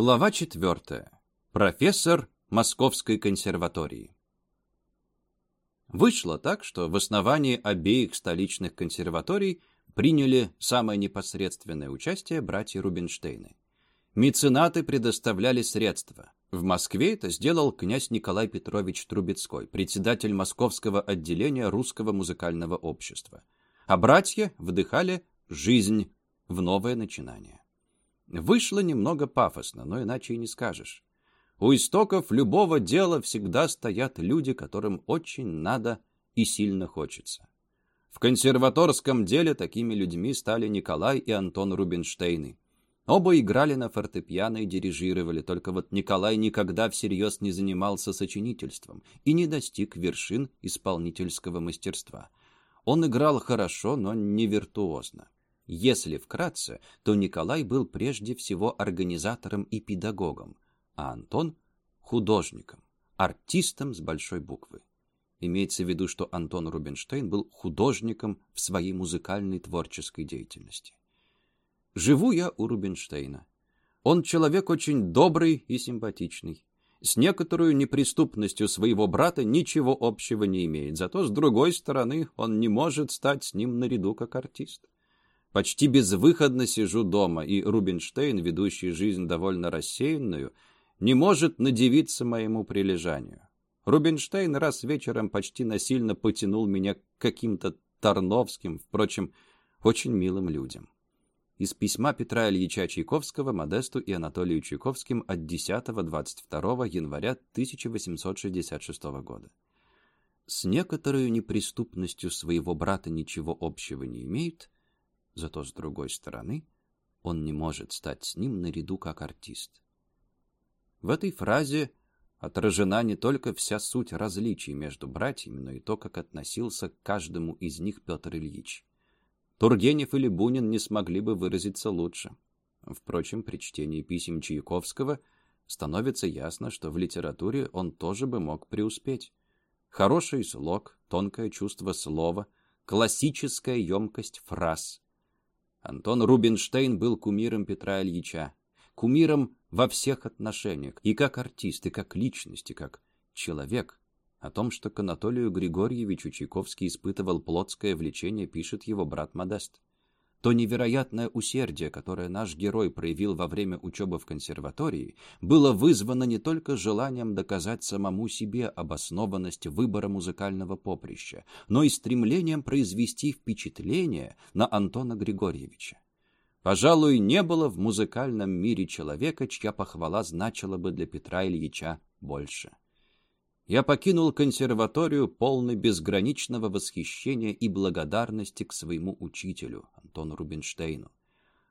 Глава 4. Профессор Московской консерватории. Вышло так, что в основании обеих столичных консерваторий приняли самое непосредственное участие братья Рубинштейны. Меценаты предоставляли средства. В Москве это сделал князь Николай Петрович Трубецкой, председатель Московского отделения Русского музыкального общества. А братья вдыхали жизнь в новое начинание. Вышло немного пафосно, но иначе и не скажешь. У истоков любого дела всегда стоят люди, которым очень надо и сильно хочется. В консерваторском деле такими людьми стали Николай и Антон Рубинштейны. Оба играли на фортепиано и дирижировали, только вот Николай никогда всерьез не занимался сочинительством и не достиг вершин исполнительского мастерства. Он играл хорошо, но не виртуозно. Если вкратце, то Николай был прежде всего организатором и педагогом, а Антон – художником, артистом с большой буквы. Имеется в виду, что Антон Рубинштейн был художником в своей музыкальной творческой деятельности. Живу я у Рубинштейна. Он человек очень добрый и симпатичный. С некоторой неприступностью своего брата ничего общего не имеет, зато, с другой стороны, он не может стать с ним наряду как артист. Почти безвыходно сижу дома, и Рубинштейн, ведущий жизнь довольно рассеянную, не может надевиться моему прилежанию. Рубинштейн раз вечером почти насильно потянул меня к каким-то Тарновским, впрочем, очень милым людям. Из письма Петра Ильича Чайковского Модесту и Анатолию Чайковским от 10-22 января 1866 года. С некоторой неприступностью своего брата ничего общего не имеет, Зато, с другой стороны, он не может стать с ним наряду как артист. В этой фразе отражена не только вся суть различий между братьями, но и то, как относился к каждому из них Петр Ильич. Тургенев или Бунин не смогли бы выразиться лучше. Впрочем, при чтении писем Чайковского становится ясно, что в литературе он тоже бы мог преуспеть. Хороший слог, тонкое чувство слова, классическая емкость фраз, Антон Рубинштейн был кумиром Петра Ильича. Кумиром во всех отношениях. И как артист, и как личность, и как человек. О том, что к Анатолию Григорьевичу Чайковский испытывал плотское влечение, пишет его брат Модест. То невероятное усердие, которое наш герой проявил во время учебы в консерватории, было вызвано не только желанием доказать самому себе обоснованность выбора музыкального поприща, но и стремлением произвести впечатление на Антона Григорьевича. Пожалуй, не было в музыкальном мире человека, чья похвала значила бы для Петра Ильича больше я покинул консерваторию полный безграничного восхищения и благодарности к своему учителю, Антону Рубинштейну.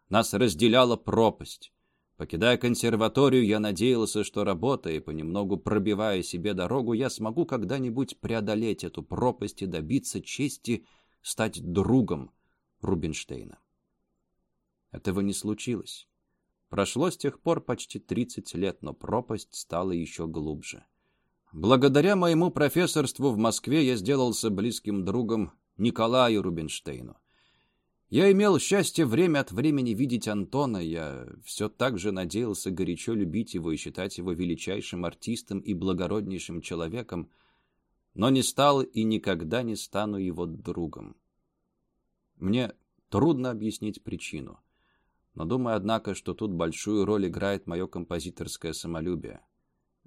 Нас разделяла пропасть. Покидая консерваторию, я надеялся, что работая и понемногу пробивая себе дорогу, я смогу когда-нибудь преодолеть эту пропасть и добиться чести стать другом Рубинштейна. Этого не случилось. Прошло с тех пор почти 30 лет, но пропасть стала еще глубже. Благодаря моему профессорству в Москве я сделался близким другом Николаю Рубинштейну. Я имел счастье время от времени видеть Антона, я все так же надеялся горячо любить его и считать его величайшим артистом и благороднейшим человеком, но не стал и никогда не стану его другом. Мне трудно объяснить причину, но думаю, однако, что тут большую роль играет мое композиторское самолюбие.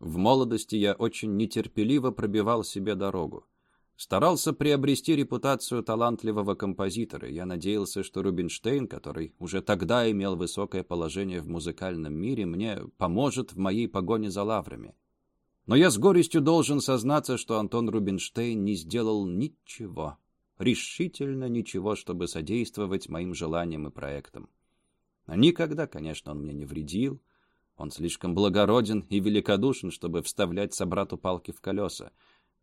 В молодости я очень нетерпеливо пробивал себе дорогу. Старался приобрести репутацию талантливого композитора. Я надеялся, что Рубинштейн, который уже тогда имел высокое положение в музыкальном мире, мне поможет в моей погоне за лаврами. Но я с горестью должен сознаться, что Антон Рубинштейн не сделал ничего, решительно ничего, чтобы содействовать моим желаниям и проектам. Никогда, конечно, он мне не вредил, он слишком благороден и великодушен, чтобы вставлять собрату палки в колеса.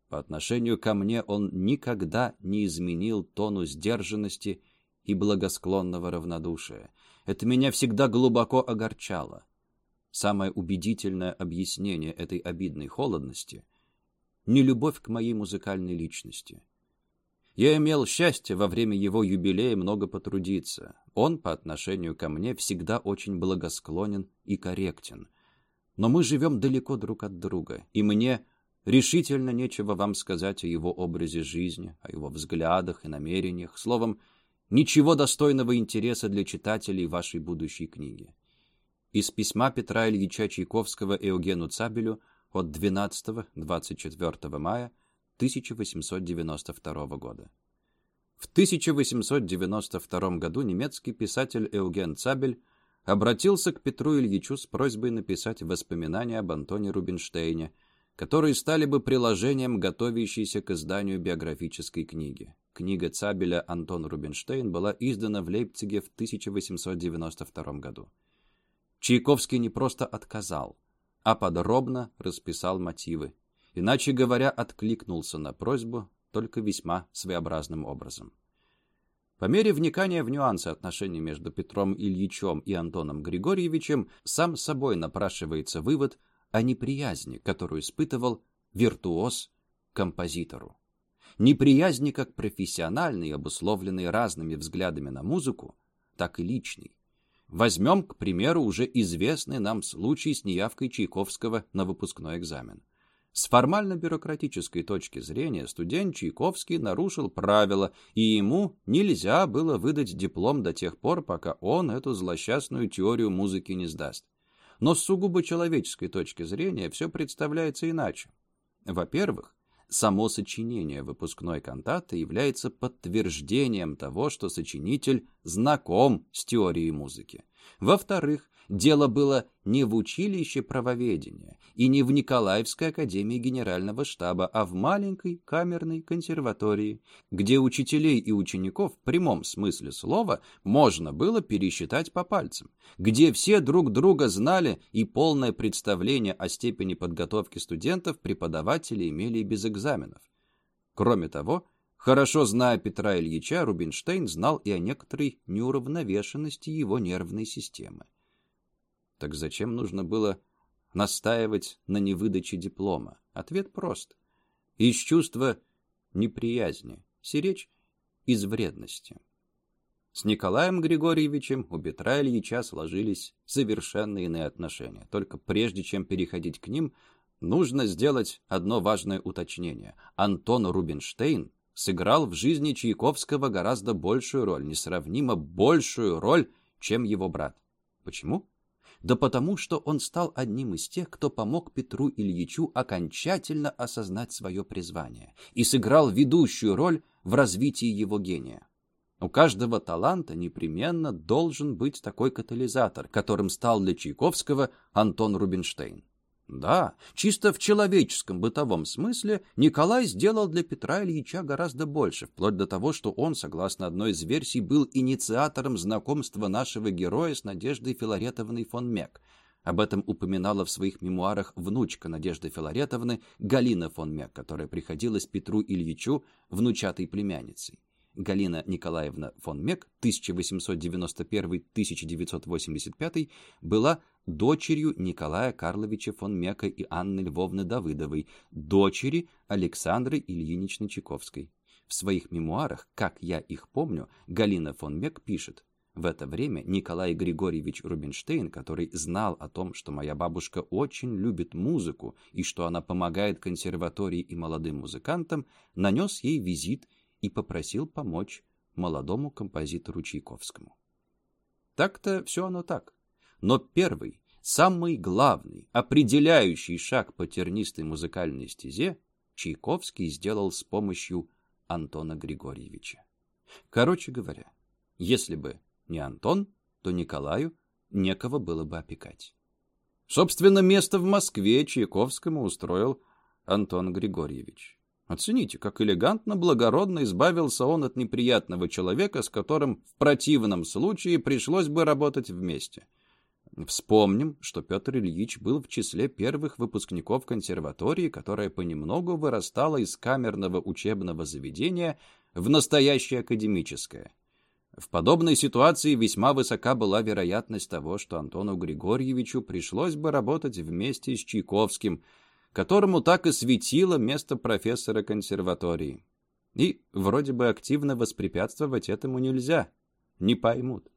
По отношению ко мне он никогда не изменил тону сдержанности и благосклонного равнодушия. Это меня всегда глубоко огорчало. Самое убедительное объяснение этой обидной холодности — нелюбовь к моей музыкальной личности. Я имел счастье во время его юбилея много потрудиться. Он по отношению ко мне всегда очень благосклонен и корректен. Но мы живем далеко друг от друга, и мне решительно нечего вам сказать о его образе жизни, о его взглядах и намерениях, словом, ничего достойного интереса для читателей вашей будущей книги. Из письма Петра Ильича Чайковского Эугену Цабелю от 12-24 мая 1892 года. В 1892 году немецкий писатель Эуген Цабель обратился к Петру Ильичу с просьбой написать воспоминания об Антоне Рубинштейне, которые стали бы приложением готовящейся к изданию биографической книги. Книга Цабеля «Антон Рубинштейн» была издана в Лейпциге в 1892 году. Чайковский не просто отказал, а подробно расписал мотивы, иначе говоря, откликнулся на просьбу только весьма своеобразным образом. По мере вникания в нюансы отношений между Петром Ильичем и Антоном Григорьевичем сам собой напрашивается вывод о неприязни, которую испытывал виртуоз композитору. Неприязни как профессиональной, обусловленной разными взглядами на музыку, так и личной. Возьмем, к примеру, уже известный нам случай с неявкой Чайковского на выпускной экзамен. С формально-бюрократической точки зрения студент Чайковский нарушил правила, и ему нельзя было выдать диплом до тех пор, пока он эту злосчастную теорию музыки не сдаст. Но с сугубо человеческой точки зрения все представляется иначе. Во-первых, само сочинение выпускной кантаты является подтверждением того, что сочинитель знаком с теорией музыки. Во-вторых, Дело было не в училище правоведения и не в Николаевской академии генерального штаба, а в маленькой камерной консерватории, где учителей и учеников в прямом смысле слова можно было пересчитать по пальцам, где все друг друга знали и полное представление о степени подготовки студентов преподаватели имели и без экзаменов. Кроме того, Хорошо зная Петра Ильича, Рубинштейн знал и о некоторой неуравновешенности его нервной системы. Так зачем нужно было настаивать на невыдаче диплома? Ответ прост. Из чувства неприязни, сиречь из вредности. С Николаем Григорьевичем у Петра Ильича сложились совершенно иные отношения. Только прежде чем переходить к ним, нужно сделать одно важное уточнение. Антон Рубинштейн сыграл в жизни Чайковского гораздо большую роль, несравнимо большую роль, чем его брат. Почему? Да потому что он стал одним из тех, кто помог Петру Ильичу окончательно осознать свое призвание и сыграл ведущую роль в развитии его гения. У каждого таланта непременно должен быть такой катализатор, которым стал для Чайковского Антон Рубинштейн. Да, чисто в человеческом бытовом смысле Николай сделал для Петра Ильича гораздо больше, вплоть до того, что он, согласно одной из версий, был инициатором знакомства нашего героя с Надеждой Филаретовной фон Мек. Об этом упоминала в своих мемуарах внучка Надежды Филаретовны Галина фон Мек, которая приходилась Петру Ильичу внучатой племянницей. Галина Николаевна фон Мек 1891-1985 была дочерью Николая Карловича фон Мека и Анны Львовны Давыдовой, дочери Александры Ильиничны Чайковской. В своих мемуарах, как я их помню, Галина фон Мек пишет, в это время Николай Григорьевич Рубинштейн, который знал о том, что моя бабушка очень любит музыку и что она помогает консерватории и молодым музыкантам, нанес ей визит и попросил помочь молодому композитору Чайковскому. Так-то все оно так. Но первый, самый главный, определяющий шаг по тернистой музыкальной стезе Чайковский сделал с помощью Антона Григорьевича. Короче говоря, если бы не Антон, то Николаю некого было бы опекать. Собственно, место в Москве Чайковскому устроил Антон Григорьевич. Оцените, как элегантно, благородно избавился он от неприятного человека, с которым в противном случае пришлось бы работать вместе. Вспомним, что Петр Ильич был в числе первых выпускников консерватории, которая понемногу вырастала из камерного учебного заведения в настоящее академическое. В подобной ситуации весьма высока была вероятность того, что Антону Григорьевичу пришлось бы работать вместе с Чайковским – которому так и светило место профессора консерватории. И вроде бы активно воспрепятствовать этому нельзя. Не поймут.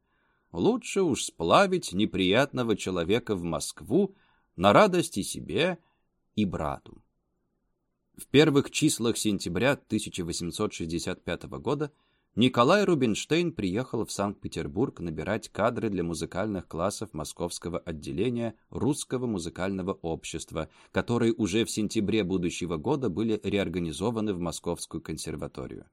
Лучше уж сплавить неприятного человека в Москву, на радость и себе, и брату. В первых числах сентября 1865 года Николай Рубинштейн приехал в Санкт-Петербург набирать кадры для музыкальных классов Московского отделения Русского музыкального общества, которые уже в сентябре будущего года были реорганизованы в Московскую консерваторию.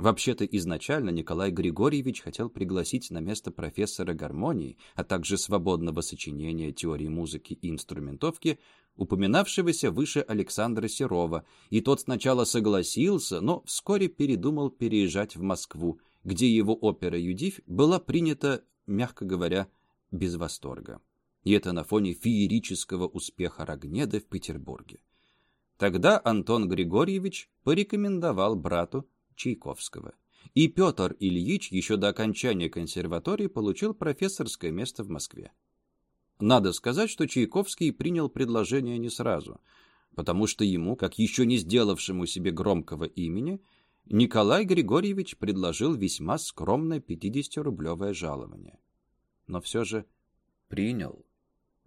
Вообще-то изначально Николай Григорьевич хотел пригласить на место профессора гармонии, а также свободного сочинения теории музыки и инструментовки, упоминавшегося выше Александра Серова, и тот сначала согласился, но вскоре передумал переезжать в Москву, где его опера «Юдивь» была принята, мягко говоря, без восторга. И это на фоне феерического успеха Рогнеда в Петербурге. Тогда Антон Григорьевич порекомендовал брату Чайковского. И Петр Ильич еще до окончания консерватории получил профессорское место в Москве. Надо сказать, что Чайковский принял предложение не сразу, потому что ему, как еще не сделавшему себе громкого имени, Николай Григорьевич предложил весьма скромное 50-рублевое жалование. Но все же принял.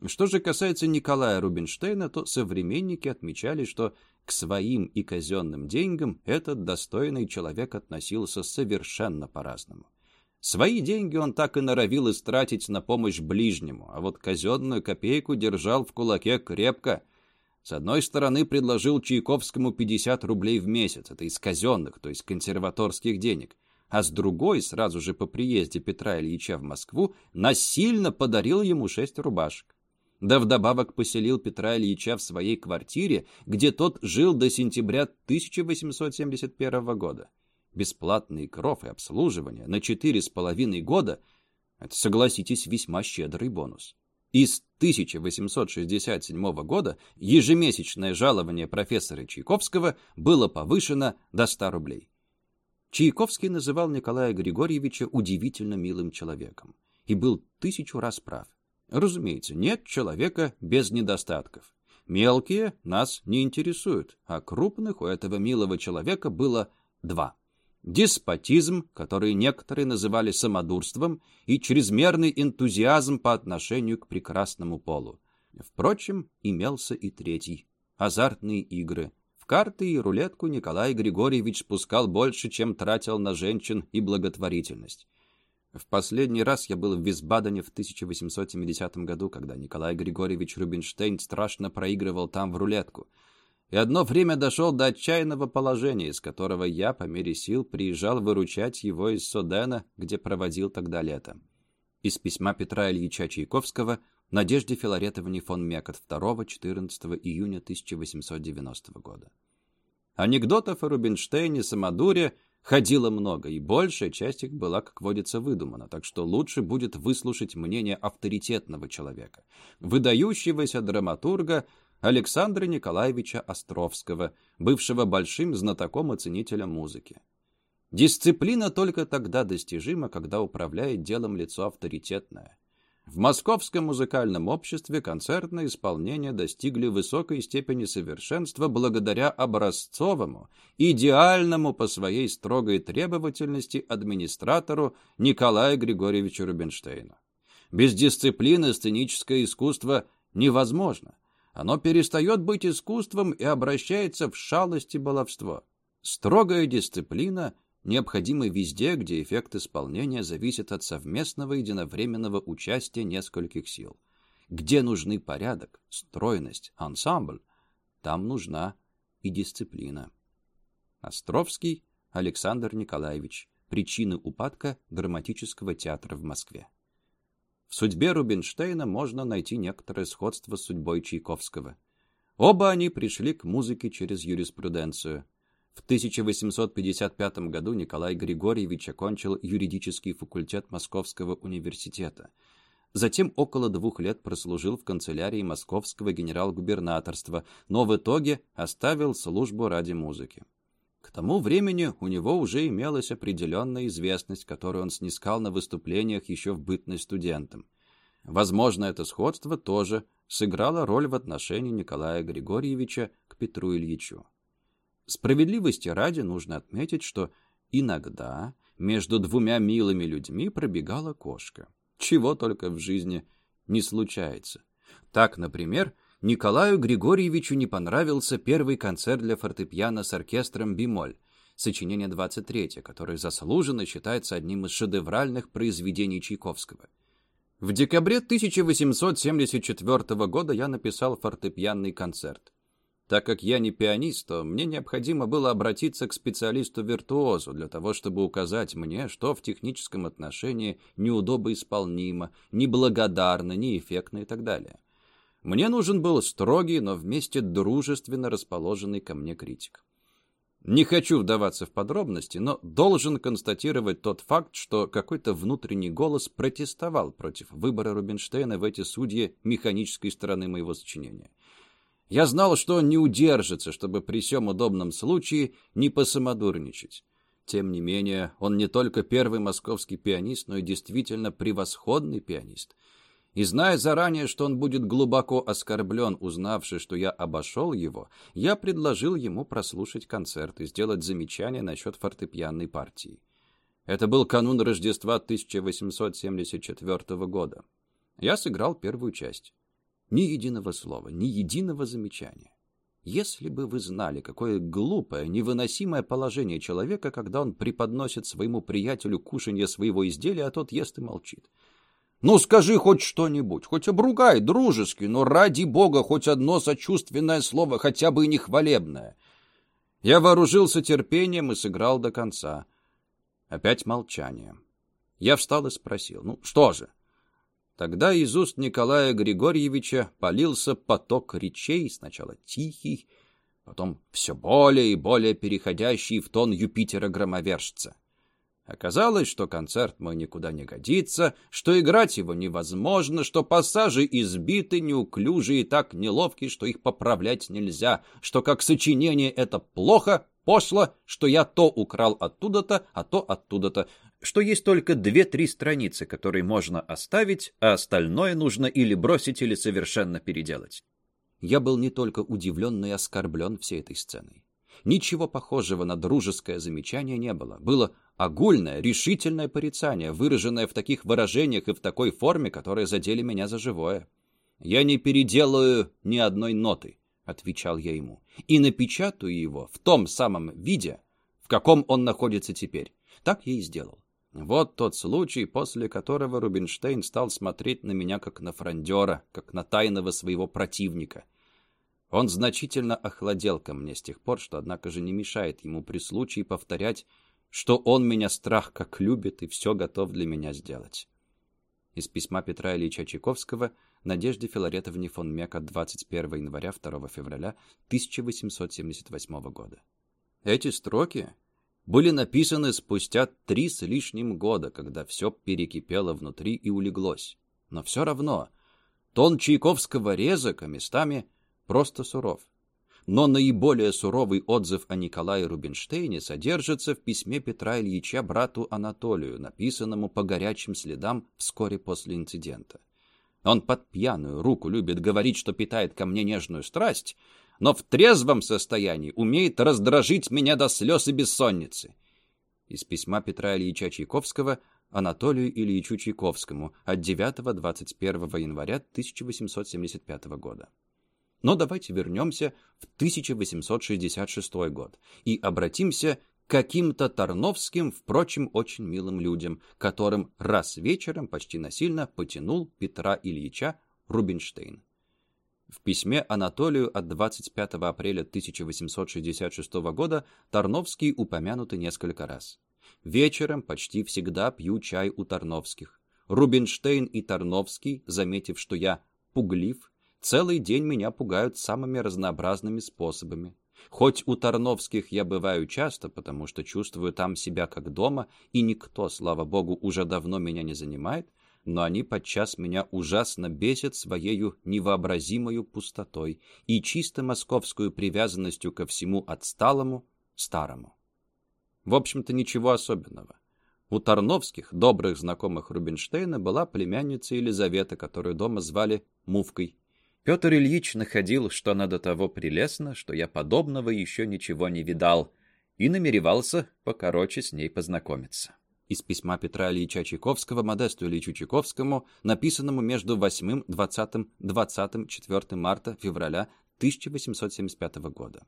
Что же касается Николая Рубинштейна, то современники отмечали, что к своим и казенным деньгам этот достойный человек относился совершенно по-разному. Свои деньги он так и норовил истратить на помощь ближнему, а вот казенную копейку держал в кулаке крепко. С одной стороны, предложил Чайковскому 50 рублей в месяц, это из казенных, то есть консерваторских денег, а с другой, сразу же по приезде Петра Ильича в Москву, насильно подарил ему 6 рубашек да вдобавок поселил Петра Ильича в своей квартире, где тот жил до сентября 1871 года. Бесплатный кров и обслуживание на четыре с половиной года – это, согласитесь, весьма щедрый бонус. И с 1867 года ежемесячное жалование профессора Чайковского было повышено до 100 рублей. Чайковский называл Николая Григорьевича удивительно милым человеком и был тысячу раз прав. Разумеется, нет человека без недостатков. Мелкие нас не интересуют, а крупных у этого милого человека было два. Деспотизм, который некоторые называли самодурством, и чрезмерный энтузиазм по отношению к прекрасному полу. Впрочем, имелся и третий – азартные игры. В карты и рулетку Николай Григорьевич спускал больше, чем тратил на женщин и благотворительность. В последний раз я был в Висбадене в 1870 году, когда Николай Григорьевич Рубинштейн страшно проигрывал там в рулетку. И одно время дошел до отчаянного положения, из которого я, по мере сил, приезжал выручать его из Содена, где проводил тогда лето. Из письма Петра Ильича Чайковского Надежде Филаретовне фон Мекот 2-14 июня 1890 года. Анекдотов о Рубинштейне, Самодуре – ходило много, и большая часть их была, как водится, выдумана, так что лучше будет выслушать мнение авторитетного человека, выдающегося драматурга Александра Николаевича Островского, бывшего большим знатоком и ценителем музыки. Дисциплина только тогда достижима, когда управляет делом лицо авторитетное. В Московском музыкальном обществе концертные исполнения достигли высокой степени совершенства благодаря образцовому, идеальному по своей строгой требовательности администратору Николаю Григорьевичу Рубинштейну. Без дисциплины сценическое искусство невозможно. Оно перестает быть искусством и обращается в шалость и баловство. Строгая дисциплина необходимы везде, где эффект исполнения зависит от совместного единовременного участия нескольких сил. Где нужны порядок, стройность, ансамбль, там нужна и дисциплина. Островский Александр Николаевич. Причины упадка драматического театра в Москве. В судьбе Рубинштейна можно найти некоторое сходство с судьбой Чайковского. Оба они пришли к музыке через юриспруденцию. В 1855 году Николай Григорьевич окончил юридический факультет Московского университета. Затем около двух лет прослужил в канцелярии Московского генерал-губернаторства, но в итоге оставил службу ради музыки. К тому времени у него уже имелась определенная известность, которую он снискал на выступлениях еще в бытность студентом. Возможно, это сходство тоже сыграло роль в отношении Николая Григорьевича к Петру Ильичу. Справедливости ради нужно отметить, что иногда между двумя милыми людьми пробегала кошка. Чего только в жизни не случается. Так, например, Николаю Григорьевичу не понравился первый концерт для фортепиано с оркестром «Бемоль», сочинение 23, которое заслуженно считается одним из шедевральных произведений Чайковского. В декабре 1874 года я написал фортепианный концерт. Так как я не пианист, то мне необходимо было обратиться к специалисту-виртуозу для того, чтобы указать мне, что в техническом отношении неудобоисполнимо, неблагодарно, неэффектно и так далее. Мне нужен был строгий, но вместе дружественно расположенный ко мне критик. Не хочу вдаваться в подробности, но должен констатировать тот факт, что какой-то внутренний голос протестовал против выбора Рубинштейна в эти судьи механической стороны моего сочинения. Я знал, что он не удержится, чтобы при всем удобном случае не посамодурничать. Тем не менее, он не только первый московский пианист, но и действительно превосходный пианист — и зная заранее, что он будет глубоко оскорблен, узнавший, что я обошел его, я предложил ему прослушать концерт и сделать замечание насчет фортепианной партии. Это был канун Рождества 1874 года. Я сыграл первую часть. Ни единого слова, ни единого замечания. Если бы вы знали, какое глупое, невыносимое положение человека, когда он преподносит своему приятелю кушанье своего изделия, а тот ест и молчит. Ну, скажи хоть что-нибудь, хоть обругай, дружески, но ради бога хоть одно сочувственное слово, хотя бы и нехвалебное. Я вооружился терпением и сыграл до конца. Опять молчание. Я встал и спросил, ну, что же? Тогда из уст Николая Григорьевича полился поток речей, сначала тихий, потом все более и более переходящий в тон Юпитера-громовержца. Оказалось, что концерт мой никуда не годится, что играть его невозможно, что пассажи избиты, неуклюжие и так неловкие, что их поправлять нельзя, что как сочинение это плохо, пошло, что я то украл оттуда-то, а то оттуда-то, что есть только две-три страницы, которые можно оставить, а остальное нужно или бросить, или совершенно переделать. Я был не только удивлен, но и оскорблен всей этой сценой. Ничего похожего на дружеское замечание не было. Было огульное, решительное порицание, выраженное в таких выражениях и в такой форме, которые задели меня за живое. «Я не переделаю ни одной ноты», — отвечал я ему, «и напечатаю его в том самом виде, в каком он находится теперь». Так я и сделал. Вот тот случай, после которого Рубинштейн стал смотреть на меня как на фрондера, как на тайного своего противника. Он значительно охладел ко мне с тех пор, что, однако же, не мешает ему при случае повторять что он меня страх как любит и все готов для меня сделать. Из письма Петра Ильича Чайковского Надежде Филаретовне фон Мека 21 января 2 февраля 1878 года. Эти строки были написаны спустя три с лишним года, когда все перекипело внутри и улеглось. Но все равно тон Чайковского резок, а местами просто суров но наиболее суровый отзыв о Николае Рубинштейне содержится в письме Петра Ильича брату Анатолию, написанному по горячим следам вскоре после инцидента. Он под пьяную руку любит говорить, что питает ко мне нежную страсть, но в трезвом состоянии умеет раздражить меня до слез и бессонницы. Из письма Петра Ильича Чайковского Анатолию Ильичу Чайковскому от 9-21 января 1875 года. Но давайте вернемся в 1866 год и обратимся к каким-то Тарновским, впрочем, очень милым людям, которым раз вечером почти насильно потянул Петра Ильича Рубинштейн. В письме Анатолию от 25 апреля 1866 года Тарновский упомянуты несколько раз. Вечером почти всегда пью чай у Тарновских. Рубинштейн и Тарновский, заметив, что я пуглив, Целый день меня пугают самыми разнообразными способами. Хоть у Тарновских я бываю часто, потому что чувствую там себя как дома, и никто, слава богу, уже давно меня не занимает, но они подчас меня ужасно бесят своею невообразимою пустотой и чисто московскую привязанностью ко всему отсталому, старому. В общем-то, ничего особенного. У Тарновских, добрых знакомых Рубинштейна, была племянница Елизавета, которую дома звали Мувкой. Петр Ильич находил, что она до того прелестна, что я подобного еще ничего не видал, и намеревался покороче с ней познакомиться. из письма Петра Ильича Чайковского Модесту Ильичу Чайковскому, написанному между 8, 20, 20, 4 марта, февраля 1875 года.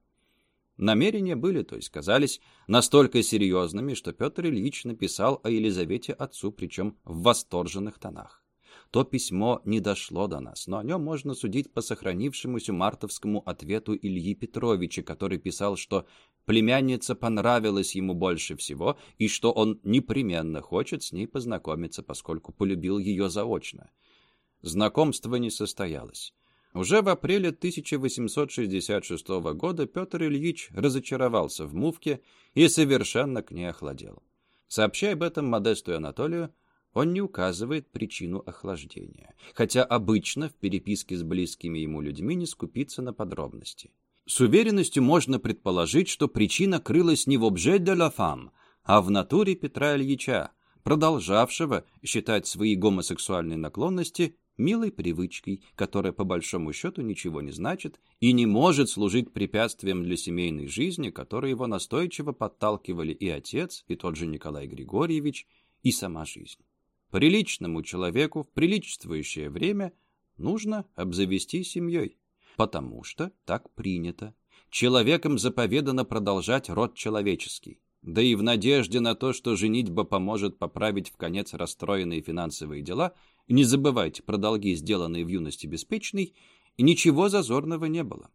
Намерения были, то есть казались, настолько серьезными, что Петр Ильич написал о Елизавете отцу, причем в восторженных тонах. То письмо не дошло до нас, но о нем можно судить по сохранившемуся мартовскому ответу Ильи Петровича, который писал, что племянница понравилась ему больше всего и что он непременно хочет с ней познакомиться, поскольку полюбил ее заочно. Знакомство не состоялось. Уже в апреле 1866 года Петр Ильич разочаровался в Мувке и совершенно к ней охладел. Сообщая об этом Модесту и Анатолию, он не указывает причину охлаждения, хотя обычно в переписке с близкими ему людьми не скупится на подробности. С уверенностью можно предположить, что причина крылась не в обже де ла фам, а в натуре Петра Ильича, продолжавшего считать свои гомосексуальные наклонности милой привычкой, которая по большому счету ничего не значит и не может служить препятствием для семейной жизни, которые его настойчиво подталкивали и отец, и тот же Николай Григорьевич, и сама жизнь. Приличному человеку в приличествующее время нужно обзавести семьей, потому что так принято. Человеком заповедано продолжать род человеческий. Да и в надежде на то, что женитьба поможет поправить в конец расстроенные финансовые дела – не забывайте про долги, сделанные в юности беспечной, ничего зазорного не было.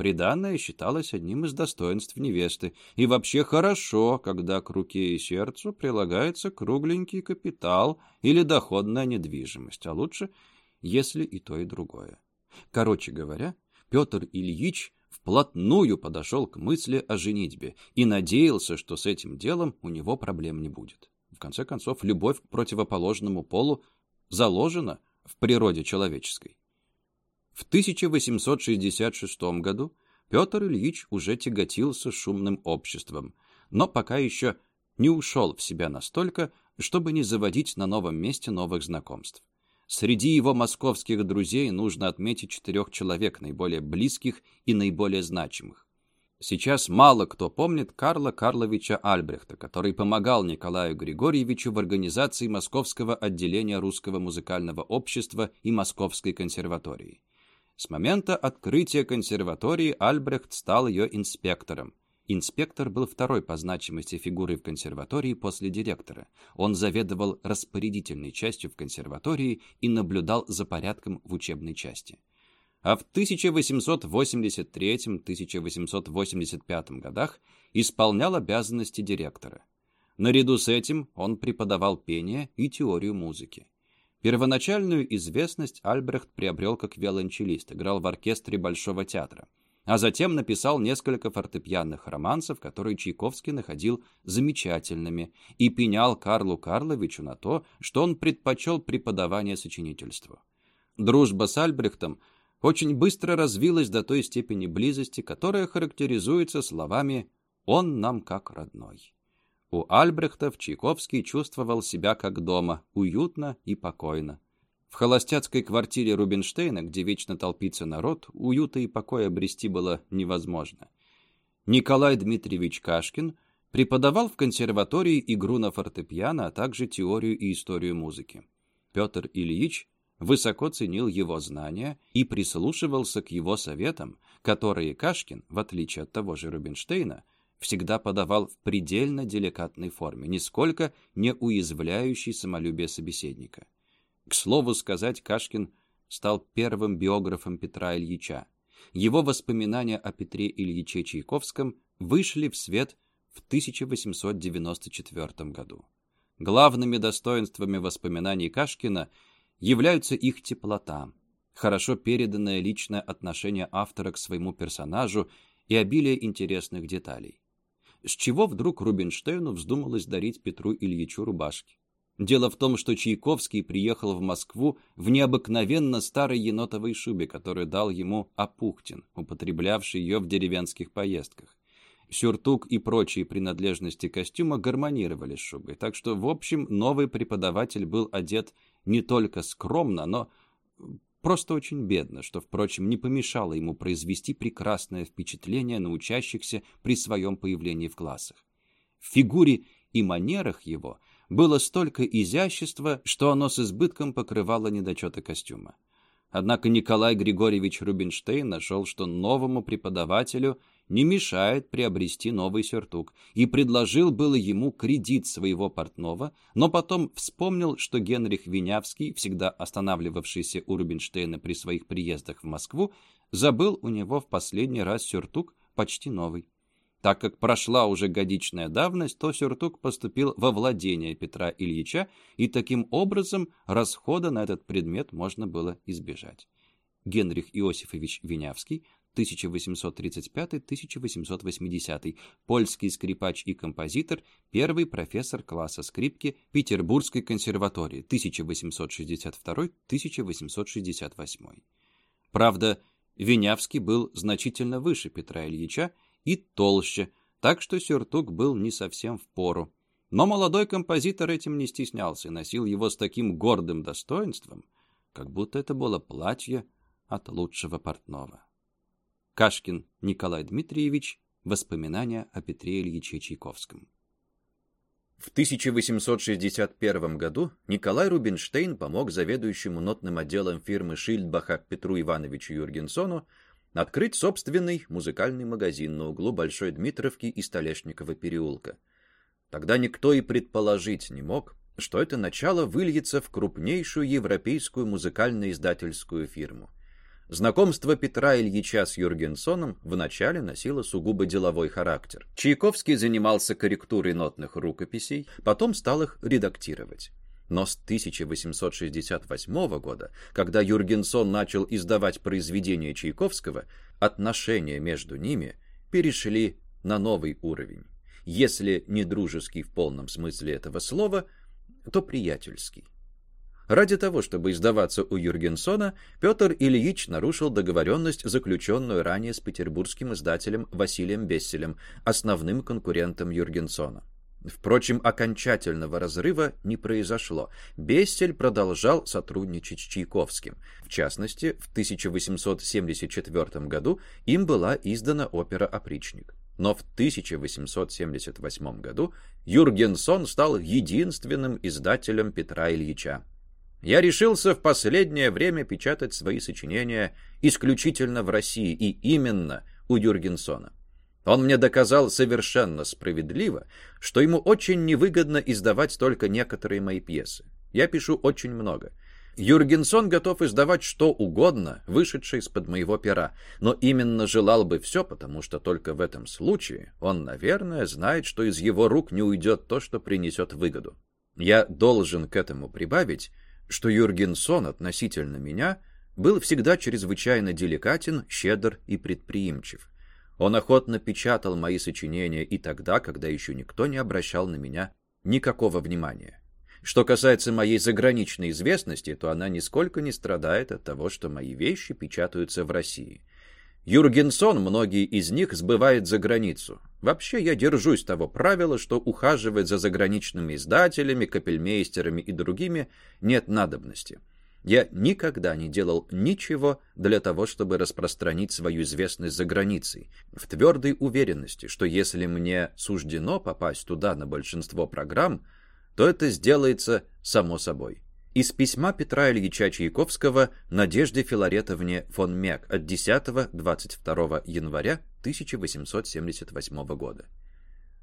Приданное считалось одним из достоинств невесты, и вообще хорошо, когда к руке и сердцу прилагается кругленький капитал или доходная недвижимость, а лучше, если и то, и другое. Короче говоря, Петр Ильич вплотную подошел к мысли о женитьбе и надеялся, что с этим делом у него проблем не будет. В конце концов, любовь к противоположному полу заложено в природе человеческой. В 1866 году Петр Ильич уже тяготился шумным обществом, но пока еще не ушел в себя настолько, чтобы не заводить на новом месте новых знакомств. Среди его московских друзей нужно отметить четырех человек, наиболее близких и наиболее значимых. Сейчас мало кто помнит Карла Карловича Альбрехта, который помогал Николаю Григорьевичу в организации Московского отделения Русского музыкального общества и Московской консерватории. С момента открытия консерватории Альбрехт стал ее инспектором. Инспектор был второй по значимости фигурой в консерватории после директора. Он заведовал распорядительной частью в консерватории и наблюдал за порядком в учебной части а в 1883-1885 годах исполнял обязанности директора. Наряду с этим он преподавал пение и теорию музыки. Первоначальную известность Альбрехт приобрел как виолончелист, играл в оркестре Большого театра, а затем написал несколько фортепианных романсов, которые Чайковский находил замечательными, и пенял Карлу Карловичу на то, что он предпочел преподавание сочинительству. Дружба с Альбрехтом очень быстро развилась до той степени близости, которая характеризуется словами «он нам как родной». У Альбрехта в Чайковский чувствовал себя как дома, уютно и покойно. В холостяцкой квартире Рубинштейна, где вечно толпится народ, уюта и покоя обрести было невозможно. Николай Дмитриевич Кашкин преподавал в консерватории игру на фортепиано, а также теорию и историю музыки. Петр Ильич высоко ценил его знания и прислушивался к его советам, которые Кашкин, в отличие от того же Рубинштейна, всегда подавал в предельно деликатной форме, нисколько не уязвляющей самолюбие собеседника. К слову сказать, Кашкин стал первым биографом Петра Ильича. Его воспоминания о Петре Ильиче Чайковском вышли в свет в 1894 году. Главными достоинствами воспоминаний Кашкина – являются их теплота, хорошо переданное личное отношение автора к своему персонажу и обилие интересных деталей. С чего вдруг Рубинштейну вздумалось дарить Петру Ильичу рубашки? Дело в том, что Чайковский приехал в Москву в необыкновенно старой енотовой шубе, которую дал ему Апухтин, употреблявший ее в деревенских поездках. Сюртук и прочие принадлежности костюма гармонировали с шубой, так что, в общем, новый преподаватель был одет не только скромно, но просто очень бедно, что, впрочем, не помешало ему произвести прекрасное впечатление на учащихся при своем появлении в классах. В фигуре и манерах его было столько изящества, что оно с избытком покрывало недочеты костюма. Однако Николай Григорьевич Рубинштейн нашел, что новому преподавателю не мешает приобрести новый сюртук, и предложил было ему кредит своего портного, но потом вспомнил, что Генрих Винявский, всегда останавливавшийся у Рубинштейна при своих приездах в Москву, забыл у него в последний раз сюртук почти новый. Так как прошла уже годичная давность, то сюртук поступил во владение Петра Ильича, и таким образом расхода на этот предмет можно было избежать. Генрих Иосифович Винявский, 1835-1880, польский скрипач и композитор, первый профессор класса скрипки Петербургской консерватории, 1862-1868. Правда, Винявский был значительно выше Петра Ильича и толще, так что сюртук был не совсем в пору. Но молодой композитор этим не стеснялся и носил его с таким гордым достоинством, как будто это было платье от лучшего портного. Кашкин Николай Дмитриевич. Воспоминания о Петре Ильиче Чайковском. В 1861 году Николай Рубинштейн помог заведующему нотным отделом фирмы Шильдбаха Петру Ивановичу Юргенсону открыть собственный музыкальный магазин на углу Большой Дмитровки и Столешникова переулка. Тогда никто и предположить не мог, что это начало выльется в крупнейшую европейскую музыкально-издательскую фирму. Знакомство Петра Ильича с Юргенсоном вначале носило сугубо деловой характер. Чайковский занимался корректурой нотных рукописей, потом стал их редактировать. Но с 1868 года, когда Юргенсон начал издавать произведения Чайковского, отношения между ними перешли на новый уровень. Если не дружеский в полном смысле этого слова, то приятельский. Ради того, чтобы издаваться у Юргенсона, Петр Ильич нарушил договоренность, заключенную ранее с петербургским издателем Василием Бесселем, основным конкурентом Юргенсона. Впрочем, окончательного разрыва не произошло. Бестель продолжал сотрудничать с Чайковским. В частности, в 1874 году им была издана опера «Опричник». Но в 1878 году Юргенсон стал единственным издателем Петра Ильича. Я решился в последнее время печатать свои сочинения исключительно в России и именно у Юргенсона. Он мне доказал совершенно справедливо, что ему очень невыгодно издавать только некоторые мои пьесы. Я пишу очень много. Юргенсон готов издавать что угодно, вышедшее из-под моего пера, но именно желал бы все, потому что только в этом случае он, наверное, знает, что из его рук не уйдет то, что принесет выгоду. Я должен к этому прибавить, что Юргенсон относительно меня был всегда чрезвычайно деликатен, щедр и предприимчив. Он охотно печатал мои сочинения и тогда, когда еще никто не обращал на меня никакого внимания. Что касается моей заграничной известности, то она нисколько не страдает от того, что мои вещи печатаются в России. Юргенсон многие из них сбывает за границу. Вообще я держусь того правила, что ухаживать за заграничными издателями, капельмейстерами и другими нет надобности. Я никогда не делал ничего для того, чтобы распространить свою известность за границей, в твердой уверенности, что если мне суждено попасть туда на большинство программ, то это сделается само собой. Из письма Петра Ильича Чайковского Надежде Филаретовне фон Мек от 10-22 января 1878 года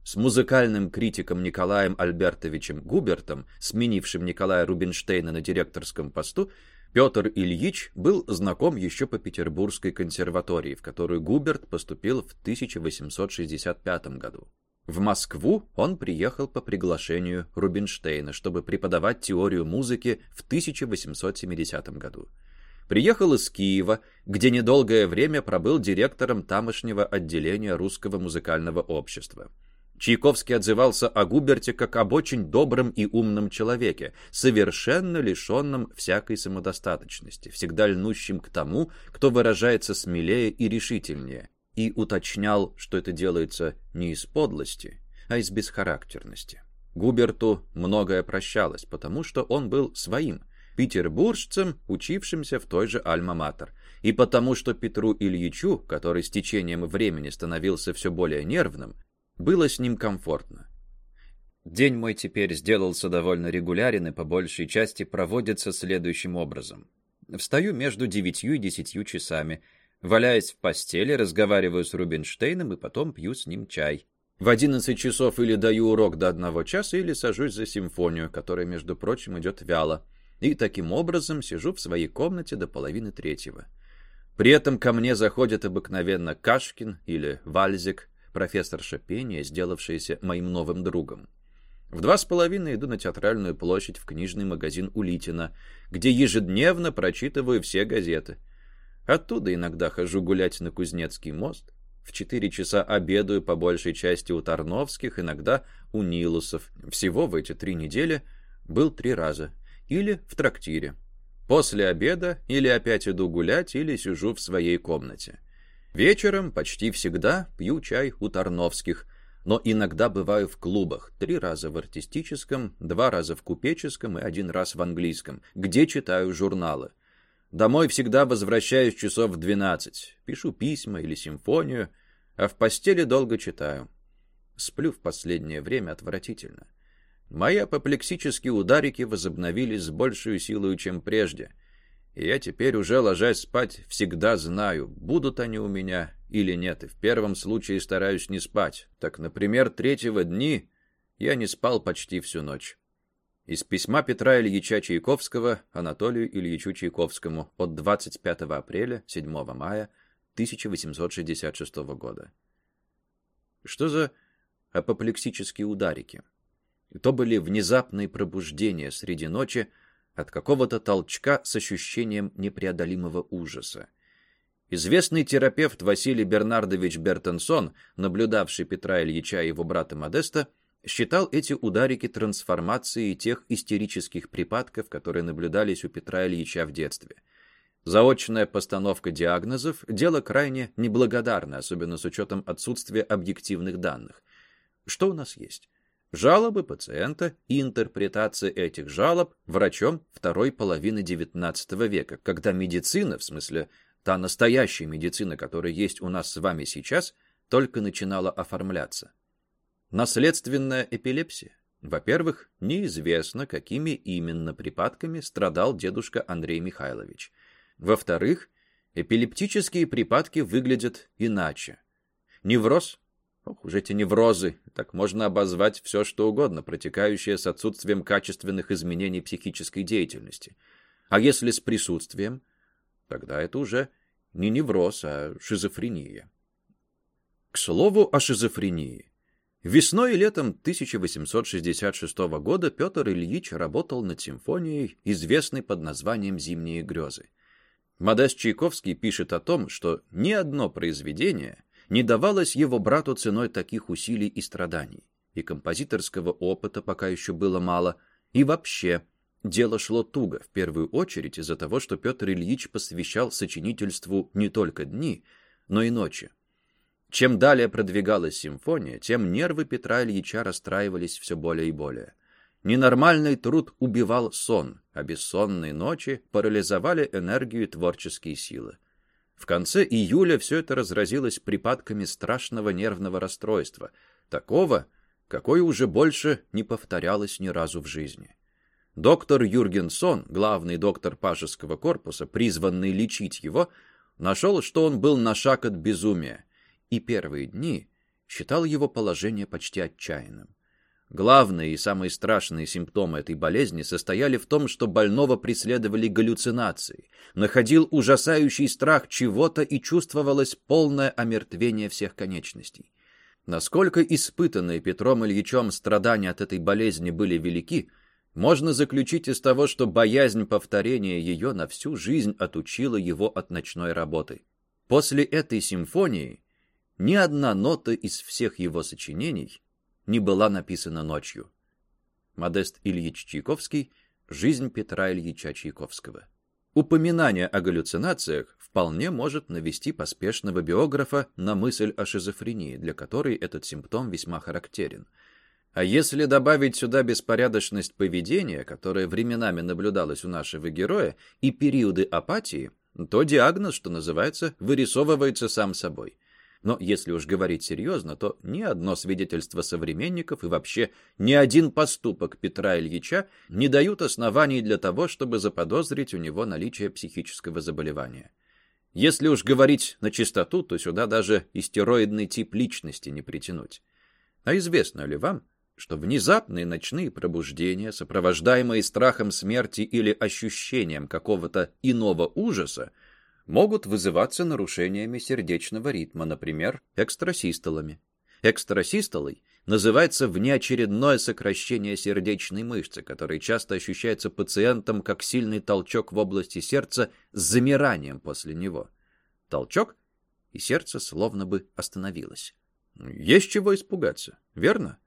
с музыкальным критиком Николаем Альбертовичем Губертом, сменившим Николая Рубинштейна на директорском посту, Петр Ильич был знаком еще по Петербургской консерватории, в которую Губерт поступил в 1865 году. В Москву он приехал по приглашению Рубинштейна, чтобы преподавать теорию музыки в 1870 году. Приехал из Киева, где недолгое время пробыл директором тамошнего отделения Русского музыкального общества. Чайковский отзывался о Губерте как об очень добром и умном человеке, совершенно лишенном всякой самодостаточности, всегда льнущим к тому, кто выражается смелее и решительнее, и уточнял, что это делается не из подлости, а из бесхарактерности. Губерту многое прощалось, потому что он был своим, петербуржцем, учившимся в той же Альма-Матер, и потому что Петру Ильичу, который с течением времени становился все более нервным, было с ним комфортно. День мой теперь сделался довольно регулярен и по большей части проводится следующим образом. Встаю между девятью и десятью часами, валяясь в постели, разговариваю с Рубинштейном и потом пью с ним чай. В одиннадцать часов или даю урок до одного часа, или сажусь за симфонию, которая, между прочим, идет вяло. И таким образом сижу в своей комнате до половины третьего. При этом ко мне заходит обыкновенно Кашкин или Вальзик, профессор пения, сделавшийся моим новым другом. В два с половиной иду на театральную площадь в книжный магазин Улитина, где ежедневно прочитываю все газеты. Оттуда иногда хожу гулять на Кузнецкий мост. В четыре часа обедаю по большей части у Тарновских, иногда у Нилусов. Всего в эти три недели был три раза. Или в трактире. После обеда или опять иду гулять, или сижу в своей комнате. Вечером почти всегда пью чай у Тарновских, но иногда бываю в клубах, три раза в артистическом, два раза в купеческом и один раз в английском, где читаю журналы. Домой всегда возвращаюсь часов в двенадцать, пишу письма или симфонию, а в постели долго читаю. Сплю в последнее время отвратительно. Мои апоплексические ударики возобновились с большей силой, чем прежде. И я теперь уже, ложась спать, всегда знаю, будут они у меня или нет, и в первом случае стараюсь не спать. Так, например, третьего дни я не спал почти всю ночь. Из письма Петра Ильича Чайковского Анатолию Ильичу Чайковскому от 25 апреля 7 мая 1866 года. Что за апоплексические ударики? То были внезапные пробуждения среди ночи от какого-то толчка с ощущением непреодолимого ужаса. Известный терапевт Василий Бернардович Бертенсон, наблюдавший Петра Ильича и его брата Модеста, считал эти ударики трансформацией тех истерических припадков, которые наблюдались у Петра Ильича в детстве. Заочная постановка диагнозов – дело крайне неблагодарное, особенно с учетом отсутствия объективных данных. Что у нас есть? жалобы пациента и интерпретация этих жалоб врачом второй половины XIX века, когда медицина, в смысле та настоящая медицина, которая есть у нас с вами сейчас, только начинала оформляться. Наследственная эпилепсия. Во-первых, неизвестно, какими именно припадками страдал дедушка Андрей Михайлович. Во-вторых, эпилептические припадки выглядят иначе. Невроз Ох уж эти неврозы, так можно обозвать все, что угодно, протекающее с отсутствием качественных изменений психической деятельности. А если с присутствием, тогда это уже не невроз, а шизофрения. К слову о шизофрении. Весной и летом 1866 года Петр Ильич работал над симфонией, известной под названием «Зимние грезы». Модест Чайковский пишет о том, что ни одно произведение не давалось его брату ценой таких усилий и страданий. И композиторского опыта пока еще было мало, и вообще дело шло туго, в первую очередь из-за того, что Петр Ильич посвящал сочинительству не только дни, но и ночи. Чем далее продвигалась симфония, тем нервы Петра Ильича расстраивались все более и более. Ненормальный труд убивал сон, а бессонные ночи парализовали энергию и творческие силы. В конце июля все это разразилось припадками страшного нервного расстройства, такого, какое уже больше не повторялось ни разу в жизни. Доктор Юргенсон, главный доктор пажеского корпуса, призванный лечить его, нашел, что он был на шаг от безумия, и первые дни считал его положение почти отчаянным. Главные и самые страшные симптомы этой болезни состояли в том, что больного преследовали галлюцинации, находил ужасающий страх чего-то и чувствовалось полное омертвение всех конечностей. Насколько испытанные Петром Ильичем страдания от этой болезни были велики, можно заключить из того, что боязнь повторения ее на всю жизнь отучила его от ночной работы. После этой симфонии ни одна нота из всех его сочинений не была написана ночью. Модест Ильич Чайковский «Жизнь Петра Ильича Чайковского». Упоминание о галлюцинациях вполне может навести поспешного биографа на мысль о шизофрении, для которой этот симптом весьма характерен. А если добавить сюда беспорядочность поведения, которая временами наблюдалась у нашего героя, и периоды апатии, то диагноз, что называется, вырисовывается сам собой – Но если уж говорить серьезно, то ни одно свидетельство современников и вообще ни один поступок Петра Ильича не дают оснований для того, чтобы заподозрить у него наличие психического заболевания. Если уж говорить на чистоту, то сюда даже истероидный тип личности не притянуть. А известно ли вам, что внезапные ночные пробуждения, сопровождаемые страхом смерти или ощущением какого-то иного ужаса, могут вызываться нарушениями сердечного ритма, например, экстрасистолами. Экстрасистолой называется внеочередное сокращение сердечной мышцы, которое часто ощущается пациентом как сильный толчок в области сердца с замиранием после него. Толчок, и сердце словно бы остановилось. Есть чего испугаться, верно?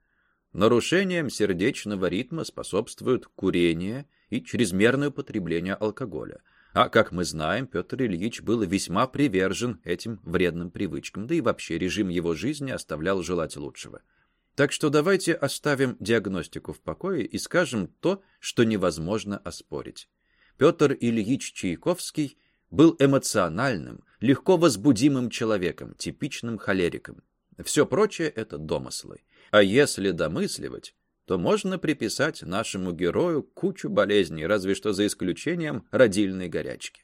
Нарушением сердечного ритма способствуют курение и чрезмерное употребление алкоголя. А, как мы знаем, Петр Ильич был весьма привержен этим вредным привычкам, да и вообще режим его жизни оставлял желать лучшего. Так что давайте оставим диагностику в покое и скажем то, что невозможно оспорить. Петр Ильич Чайковский был эмоциональным, легко возбудимым человеком, типичным холериком. Все прочее — это домыслы. А если домысливать, то можно приписать нашему герою кучу болезней, разве что за исключением родильной горячки.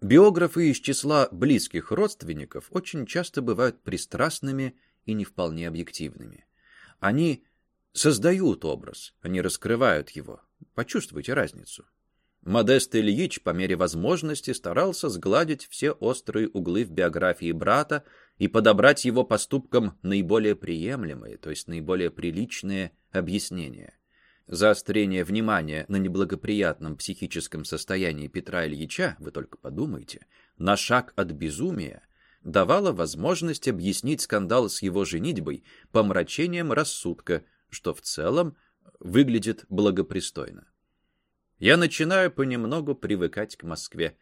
Биографы из числа близких родственников очень часто бывают пристрастными и не вполне объективными. Они создают образ, они раскрывают его. Почувствуйте разницу. Модест Ильич по мере возможности старался сгладить все острые углы в биографии брата и подобрать его поступкам наиболее приемлемые, то есть наиболее приличные объяснения. Заострение внимания на неблагоприятном психическом состоянии Петра Ильича, вы только подумайте, на шаг от безумия, давало возможность объяснить скандал с его женитьбой помрачением рассудка, что в целом выглядит благопристойно. Я начинаю понемногу привыкать к Москве.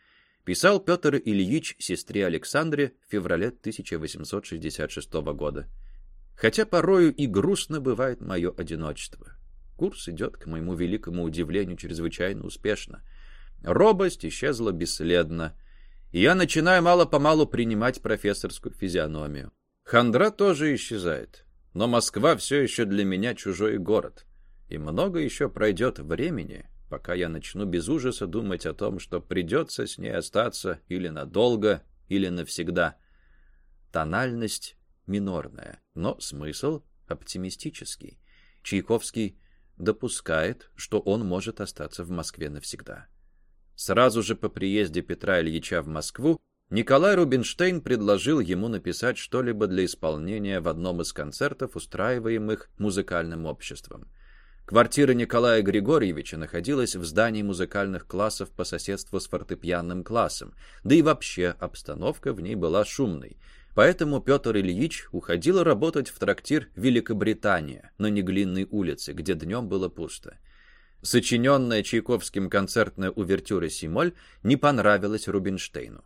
Писал Петр Ильич сестре Александре в феврале 1866 года. Хотя порою и грустно бывает мое одиночество. Курс идет, к моему великому удивлению, чрезвычайно успешно. Робость исчезла бесследно, и я начинаю мало-помалу принимать профессорскую физиономию. Хандра тоже исчезает, но Москва все еще для меня чужой город, и много еще пройдет времени, пока я начну без ужаса думать о том, что придется с ней остаться или надолго, или навсегда. Тональность минорная, но смысл оптимистический. Чайковский допускает, что он может остаться в Москве навсегда. Сразу же по приезде Петра Ильича в Москву Николай Рубинштейн предложил ему написать что-либо для исполнения в одном из концертов, устраиваемых музыкальным обществом. Квартира Николая Григорьевича находилась в здании музыкальных классов по соседству с фортепианным классом, да и вообще обстановка в ней была шумной. Поэтому Петр Ильич уходил работать в трактир «Великобритания» на Неглинной улице, где днем было пусто. Сочиненная Чайковским концертная увертюра «Симоль» не понравилась Рубинштейну.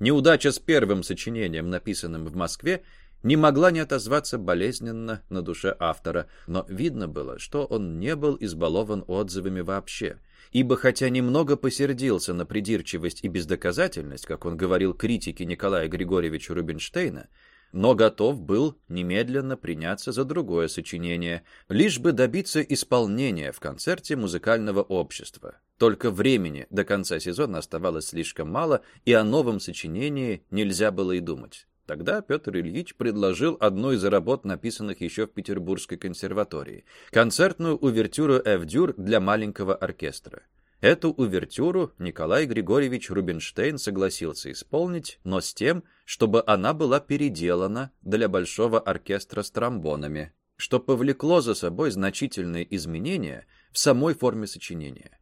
Неудача с первым сочинением, написанным в Москве, не могла не отозваться болезненно на душе автора, но видно было, что он не был избалован отзывами вообще, ибо хотя немного посердился на придирчивость и бездоказательность, как он говорил критике Николая Григорьевича Рубинштейна, но готов был немедленно приняться за другое сочинение, лишь бы добиться исполнения в концерте музыкального общества. Только времени до конца сезона оставалось слишком мало, и о новом сочинении нельзя было и думать. Тогда Петр Ильич предложил одну из работ, написанных еще в Петербургской консерватории, концертную увертюру «Эвдюр» для маленького оркестра. Эту увертюру Николай Григорьевич Рубинштейн согласился исполнить, но с тем, чтобы она была переделана для большого оркестра с тромбонами, что повлекло за собой значительные изменения в самой форме сочинения.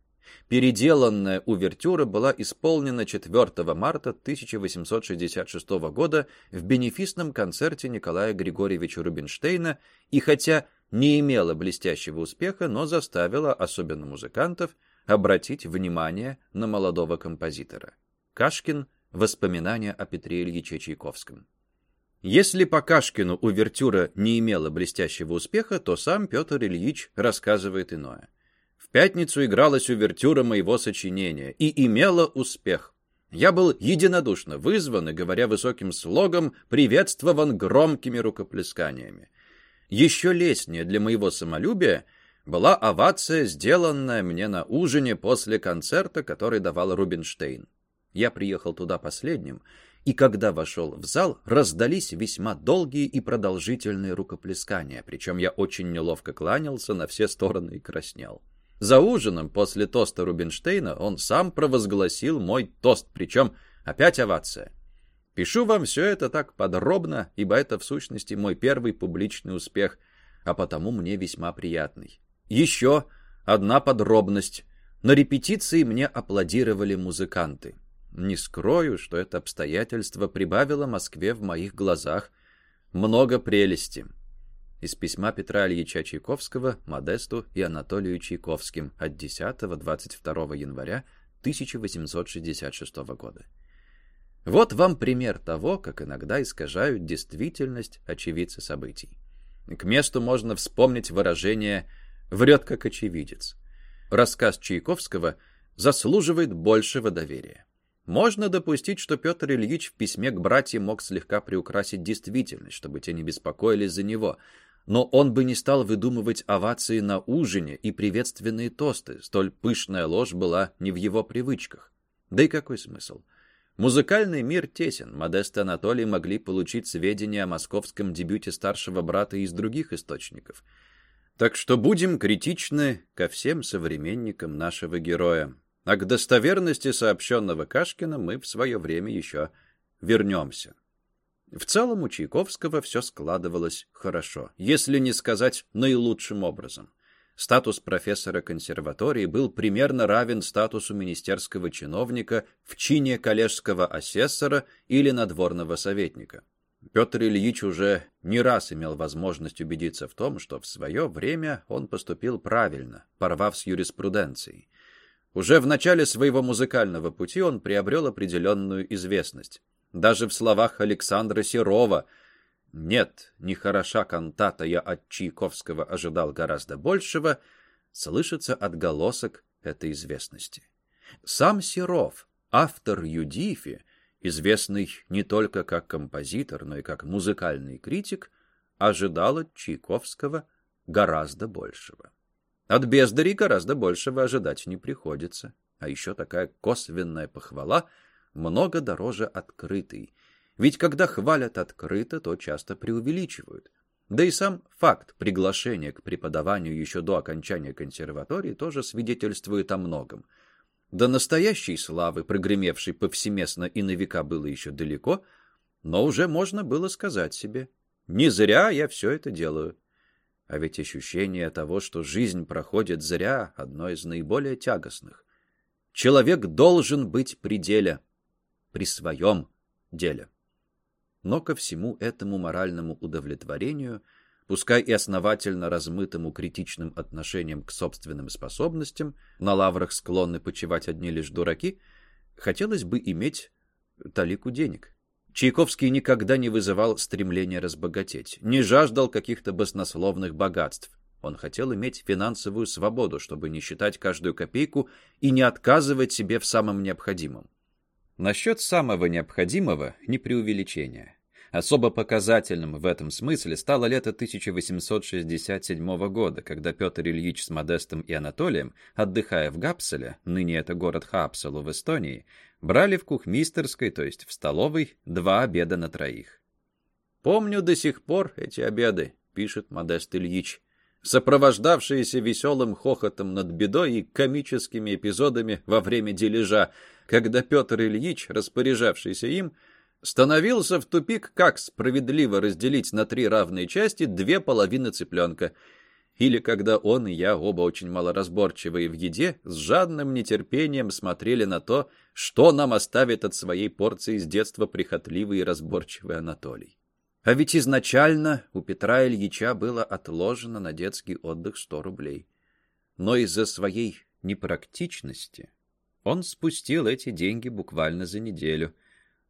Переделанная увертюра была исполнена 4 марта 1866 года в бенефисном концерте Николая Григорьевича Рубинштейна и хотя не имела блестящего успеха, но заставила, особенно музыкантов, обратить внимание на молодого композитора. Кашкин «Воспоминания о Петре Ильиче Чайковском». Если по Кашкину увертюра не имела блестящего успеха, то сам Петр Ильич рассказывает иное. Пятницу игралась увертюра моего сочинения и имела успех. Я был единодушно вызван и, говоря высоким слогом, приветствован громкими рукоплесканиями. Еще лестнее для моего самолюбия была овация, сделанная мне на ужине после концерта, который давал Рубинштейн. Я приехал туда последним, и когда вошел в зал, раздались весьма долгие и продолжительные рукоплескания, причем я очень неловко кланялся на все стороны и краснел. За ужином после тоста Рубинштейна он сам провозгласил мой тост, причем опять овация. Пишу вам все это так подробно, ибо это в сущности мой первый публичный успех, а потому мне весьма приятный. Еще одна подробность. На репетиции мне аплодировали музыканты. Не скрою, что это обстоятельство прибавило Москве в моих глазах много прелести. Из письма Петра Ильича Чайковского Модесту и Анатолию Чайковским от 10-22 января 1866 года. Вот вам пример того, как иногда искажают действительность очевидцы событий. К месту можно вспомнить выражение «врет как очевидец». Рассказ Чайковского заслуживает большего доверия. Можно допустить, что Петр Ильич в письме к братьям мог слегка приукрасить действительность, чтобы те не беспокоились за него, но он бы не стал выдумывать овации на ужине и приветственные тосты, столь пышная ложь была не в его привычках. Да и какой смысл? Музыкальный мир тесен, Модест и Анатолий могли получить сведения о московском дебюте старшего брата из других источников. Так что будем критичны ко всем современникам нашего героя, а к достоверности сообщенного Кашкина мы в свое время еще вернемся. В целом у Чайковского все складывалось хорошо, если не сказать наилучшим образом. Статус профессора консерватории был примерно равен статусу министерского чиновника в чине коллежского асессора или надворного советника. Петр Ильич уже не раз имел возможность убедиться в том, что в свое время он поступил правильно, порвав с юриспруденцией. Уже в начале своего музыкального пути он приобрел определенную известность. Даже в словах Александра Серова «Нет, не хороша кантата, я от Чайковского ожидал гораздо большего», слышится отголосок этой известности. Сам Серов, автор Юдифи, известный не только как композитор, но и как музыкальный критик, ожидал от Чайковского гораздо большего. От бездарей гораздо большего ожидать не приходится. А еще такая косвенная похвала много дороже открытой. Ведь когда хвалят открыто, то часто преувеличивают. Да и сам факт приглашения к преподаванию еще до окончания консерватории тоже свидетельствует о многом. До настоящей славы, прогремевшей повсеместно и на века, было еще далеко, но уже можно было сказать себе «Не зря я все это делаю». А ведь ощущение того, что жизнь проходит зря, одно из наиболее тягостных. Человек должен быть при деле, при своем деле. Но ко всему этому моральному удовлетворению, пускай и основательно размытому критичным отношением к собственным способностям, на лаврах склонны почивать одни лишь дураки, хотелось бы иметь талику денег. Чайковский никогда не вызывал стремления разбогатеть, не жаждал каких-то баснословных богатств. Он хотел иметь финансовую свободу, чтобы не считать каждую копейку и не отказывать себе в самом необходимом. Насчет самого необходимого не преувеличение. Особо показательным в этом смысле стало лето 1867 года, когда Петр Ильич с Модестом и Анатолием, отдыхая в Гапселе, ныне это город Хапселу в Эстонии, брали в кухмистерской, то есть в столовой, два обеда на троих. «Помню до сих пор эти обеды», — пишет Модест Ильич, сопровождавшиеся веселым хохотом над бедой и комическими эпизодами во время дележа, когда Петр Ильич, распоряжавшийся им, становился в тупик, как справедливо разделить на три равные части две половины цыпленка — или когда он и я, оба очень малоразборчивые в еде, с жадным нетерпением смотрели на то, что нам оставит от своей порции с детства прихотливый и разборчивый Анатолий. А ведь изначально у Петра Ильича было отложено на детский отдых сто рублей. Но из-за своей непрактичности он спустил эти деньги буквально за неделю,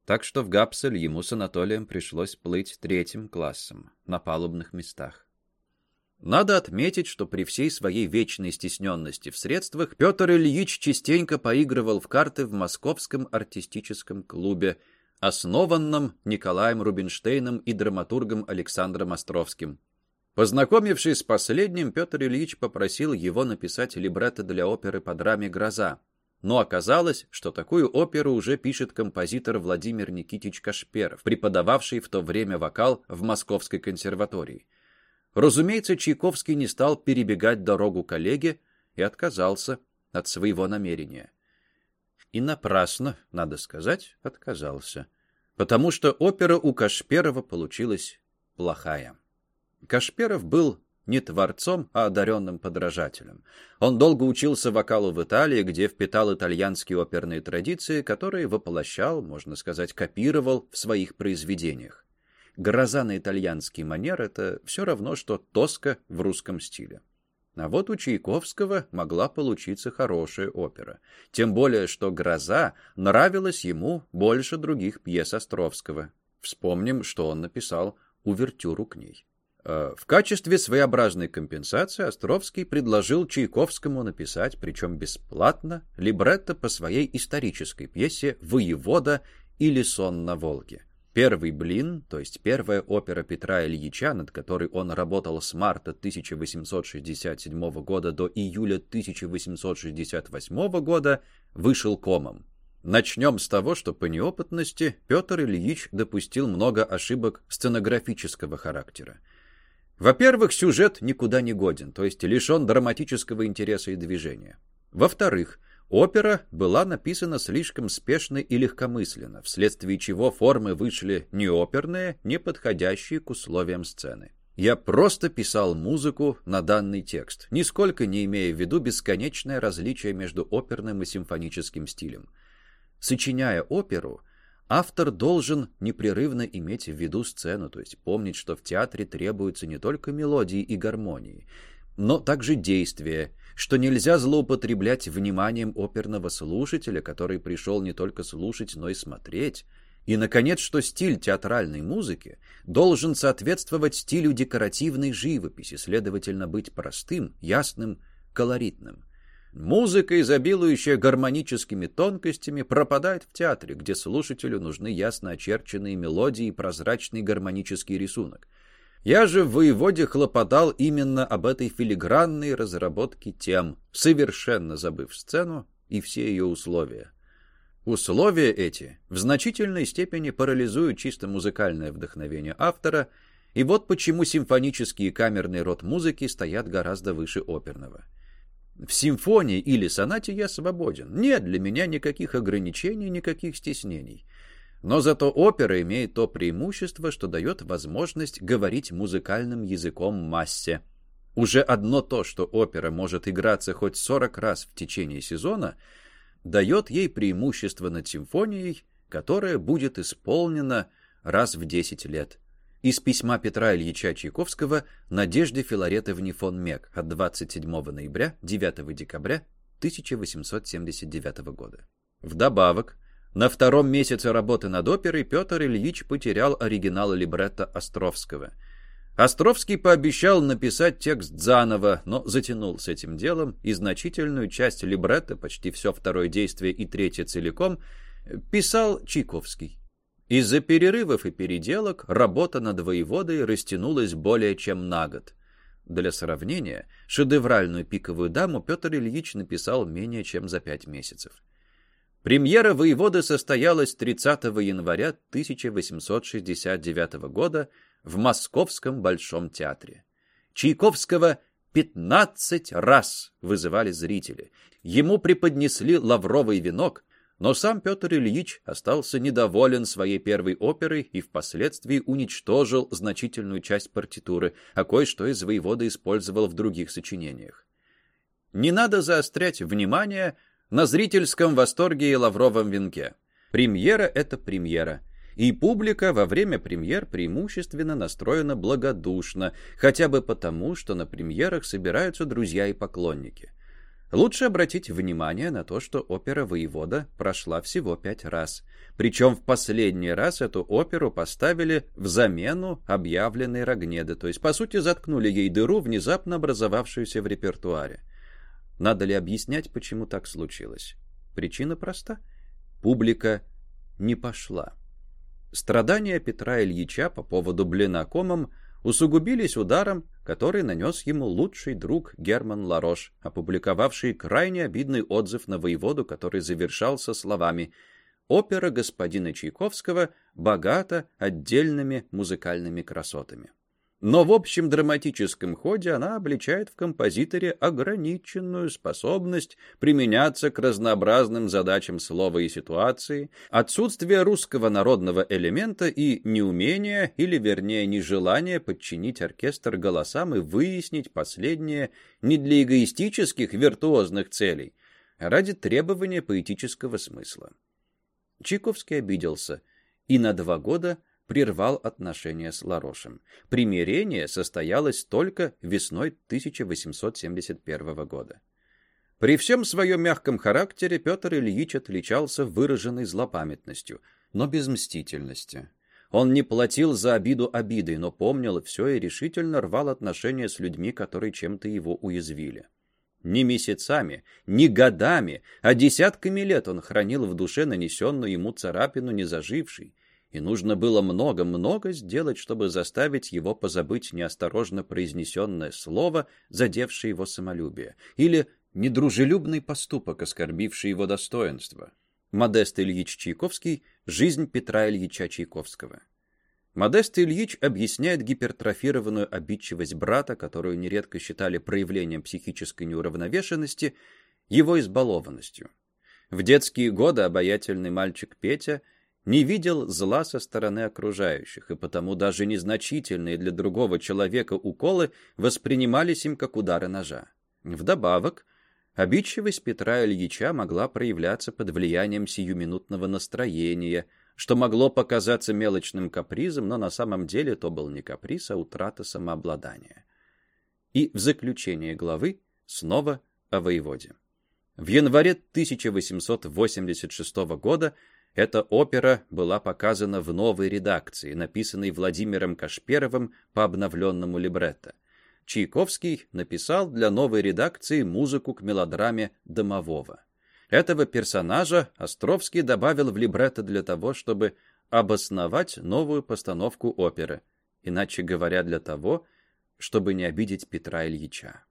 так что в Гапсель ему с Анатолием пришлось плыть третьим классом на палубных местах. Надо отметить, что при всей своей вечной стесненности в средствах Петр Ильич частенько поигрывал в карты в Московском артистическом клубе, основанном Николаем Рубинштейном и драматургом Александром Островским. Познакомившись с последним, Петр Ильич попросил его написать либретто для оперы по драме «Гроза». Но оказалось, что такую оперу уже пишет композитор Владимир Никитич Кашперов, преподававший в то время вокал в Московской консерватории. Разумеется, Чайковский не стал перебегать дорогу коллеге и отказался от своего намерения. И напрасно, надо сказать, отказался, потому что опера у Кашперова получилась плохая. Кашперов был не творцом, а одаренным подражателем. Он долго учился вокалу в Италии, где впитал итальянские оперные традиции, которые воплощал, можно сказать, копировал в своих произведениях. Гроза на итальянский манер — это все равно, что тоска в русском стиле. А вот у Чайковского могла получиться хорошая опера. Тем более, что «Гроза» нравилась ему больше других пьес Островского. Вспомним, что он написал увертюру к ней. Э, в качестве своеобразной компенсации Островский предложил Чайковскому написать, причем бесплатно, либретто по своей исторической пьесе «Воевода» или «Сон на Волге». Первый блин, то есть первая опера Петра Ильича, над которой он работал с марта 1867 года до июля 1868 года, вышел комом. Начнем с того, что по неопытности Петр Ильич допустил много ошибок сценографического характера. Во-первых, сюжет никуда не годен, то есть лишен драматического интереса и движения. Во-вторых, опера была написана слишком спешно и легкомысленно, вследствие чего формы вышли не оперные, не подходящие к условиям сцены. Я просто писал музыку на данный текст, нисколько не имея в виду бесконечное различие между оперным и симфоническим стилем. Сочиняя оперу, Автор должен непрерывно иметь в виду сцену, то есть помнить, что в театре требуются не только мелодии и гармонии, но также действия, что нельзя злоупотреблять вниманием оперного слушателя, который пришел не только слушать, но и смотреть, и, наконец, что стиль театральной музыки должен соответствовать стилю декоративной живописи, следовательно, быть простым, ясным, колоритным. Музыка, изобилующая гармоническими тонкостями, пропадает в театре, где слушателю нужны ясно очерченные мелодии и прозрачный гармонический рисунок. Я же в «Воеводе» хлопотал именно об этой филигранной разработке тем, совершенно забыв сцену и все ее условия. Условия эти в значительной степени парализуют чисто музыкальное вдохновение автора, и вот почему симфонический и камерный род музыки стоят гораздо выше оперного. В симфонии или сонате я свободен. Нет для меня никаких ограничений, никаких стеснений. Но зато опера имеет то преимущество, что дает возможность говорить музыкальным языком массе. Уже одно то, что опера может играться хоть 40 раз в течение сезона, дает ей преимущество над симфонией, которая будет исполнена раз в 10 лет из письма Петра Ильича Чайковского Надежде Филаретовне фон Мек от 27 ноября 9 декабря 1879 года. Вдобавок, на втором месяце работы над оперой Петр Ильич потерял оригинал либретто Островского. Островский пообещал написать текст заново, но затянул с этим делом, и значительную часть либретто, почти все второе действие и третье целиком, писал Чайковский. Из-за перерывов и переделок работа над воеводой растянулась более чем на год. Для сравнения, шедевральную пиковую даму Петр Ильич написал менее чем за пять месяцев. Премьера «Воеводы» состоялась 30 января 1869 года в Московском Большом театре. Чайковского 15 раз вызывали зрители. Ему преподнесли лавровый венок, но сам Петр Ильич остался недоволен своей первой оперой и впоследствии уничтожил значительную часть партитуры, а кое-что из воевода использовал в других сочинениях. Не надо заострять внимание на зрительском восторге и лавровом венке. Премьера — это премьера. И публика во время премьер преимущественно настроена благодушно, хотя бы потому, что на премьерах собираются друзья и поклонники. Лучше обратить внимание на то, что опера «Воевода» прошла всего пять раз. Причем в последний раз эту оперу поставили в замену объявленной Рогнеды, то есть, по сути, заткнули ей дыру, внезапно образовавшуюся в репертуаре. Надо ли объяснять, почему так случилось? Причина проста. Публика не пошла. Страдания Петра Ильича по поводу блина комом – усугубились ударом, который нанес ему лучший друг Герман Ларош, опубликовавший крайне обидный отзыв на воеводу, который завершался словами «Опера господина Чайковского богата отдельными музыкальными красотами». Но в общем драматическом ходе она обличает в композиторе ограниченную способность применяться к разнообразным задачам слова и ситуации, отсутствие русского народного элемента и неумение, или вернее нежелание подчинить оркестр голосам и выяснить последнее не для эгоистических виртуозных целей, а ради требования поэтического смысла. Чайковский обиделся и на два года прервал отношения с Ларошем. Примирение состоялось только весной 1871 года. При всем своем мягком характере Петр Ильич отличался выраженной злопамятностью, но без мстительности. Он не платил за обиду обидой, но помнил все и решительно рвал отношения с людьми, которые чем-то его уязвили. Ни месяцами, ни годами, а десятками лет он хранил в душе нанесенную ему царапину незажившей, и нужно было много-много сделать, чтобы заставить его позабыть неосторожно произнесенное слово, задевшее его самолюбие, или недружелюбный поступок, оскорбивший его достоинство. Модест Ильич Чайковский «Жизнь Петра Ильича Чайковского». Модест Ильич объясняет гипертрофированную обидчивость брата, которую нередко считали проявлением психической неуравновешенности, его избалованностью. В детские годы обаятельный мальчик Петя – не видел зла со стороны окружающих, и потому даже незначительные для другого человека уколы воспринимались им как удары ножа. Вдобавок, обидчивость Петра Ильича могла проявляться под влиянием сиюминутного настроения, что могло показаться мелочным капризом, но на самом деле то был не каприз, а утрата самообладания. И в заключение главы снова о воеводе. В январе 1886 года эта опера была показана в новой редакции, написанной Владимиром Кашперовым по обновленному либретто. Чайковский написал для новой редакции музыку к мелодраме «Домового». Этого персонажа Островский добавил в либретто для того, чтобы обосновать новую постановку оперы, иначе говоря, для того, чтобы не обидеть Петра Ильича.